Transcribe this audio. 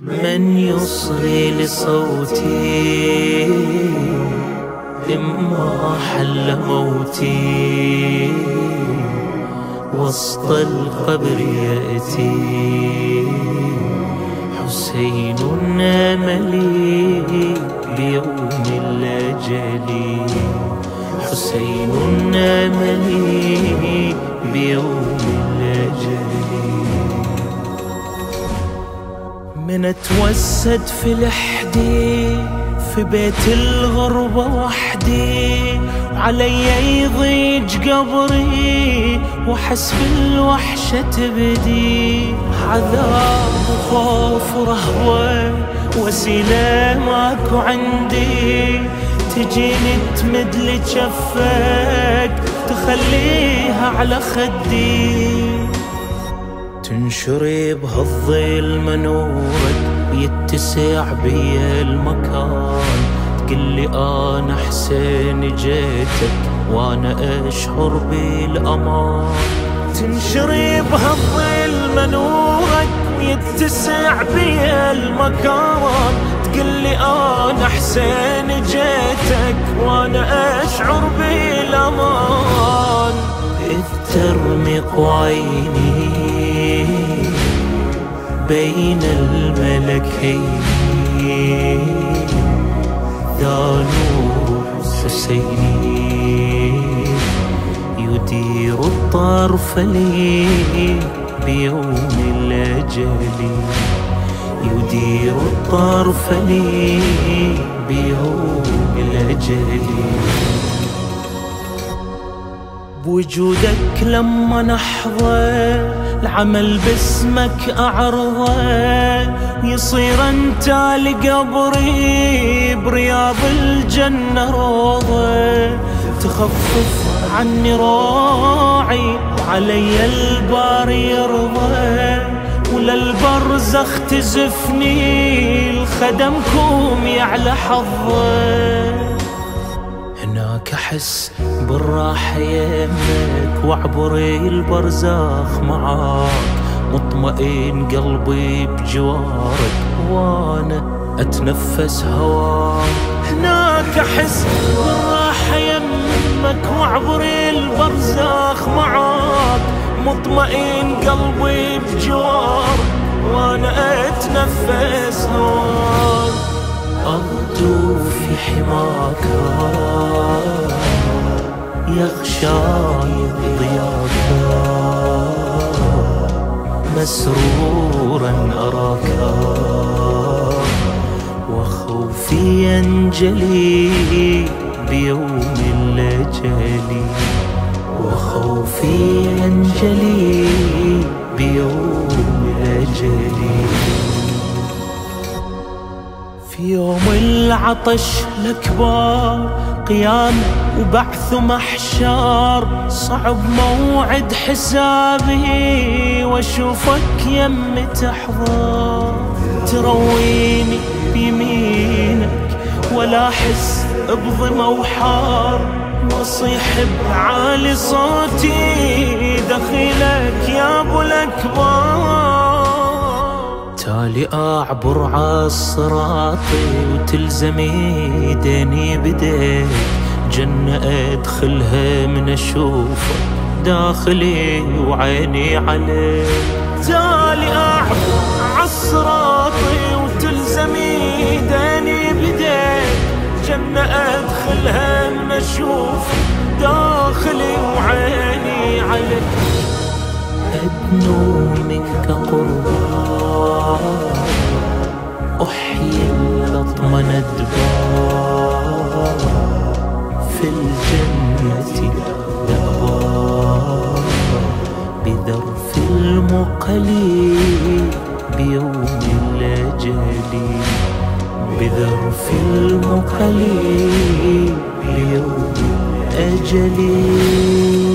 من يصغي لصوتي إما حل موتي وسط القبر يأتي. حسين آملي بيوم الأجل. حسين آملي بيوم الأجل. من اتوسد في لحدي في بيت الغربة وحدي. وعلي يضيج قبري وحس بالوحشة تبدي. عذاب وخوف ورهوة وسيلة ماكو عندي. تجيني تمد لي تخليها على خدي. تنشري بهالظل منورك يتسع بي المكان. تقلي أنا حسين جيتك وأنا أشعر بالأمان. تنشري بهالظل منورك يتسع بي المكان. تقلي أنا حسين جيتك وأنا أشعر بالأمان. إذ ترمق عيني بين الملكين ذا نور حسيني يدير الطرف لي بيوم الأجل. يدير الطرف لي بيوم الأجل. بوجودك لما نحظى العمل باسمك أعرضه يصير أنت لقبري برياض الجنة روضة تخفف عني راعي وعلي البار يرضى. وللبرزخ تزفني الخدمكم يعلى حظه هناك أحس بالراحة يمك واعبري البرزاخ معاك. مطمئن قلبي بجوارك وأنا أتنفس هواك. هناك أحس بالراحة يمك واعبري البرزاخ معاك. مطمئن قلبي بجوارك وأنا أتنفس هواك. يغشاي ضياك مسرورا أراك. وخوفي ينجلي بيوم الأجل. وخوفي ينجلي بيوم الأجل. في يوم العطش الأكبر قيام وبعث محشر. صعب موعد حسابي وأشوفك يم تحضر. ترويني بيمينك ولا أحس بظما وحار واصيح بعالي صوتي دخيلك يا أبو الأكبر. تالي اعبر عالصراط وتلزمي ديني بديك. جنة أدخلها من اشوفك داخلي وعيني عليك. تالي اعبر عالصراط وتلزمي ديني بديك. جنة أدخلها من اشوفك داخلي وعيني عليك. أدنو منك قربا أحيي اللطم ندبا في الجنة دأبا بذرف المقلي بيوم الأجل بذرف المقلي بيوم أجلي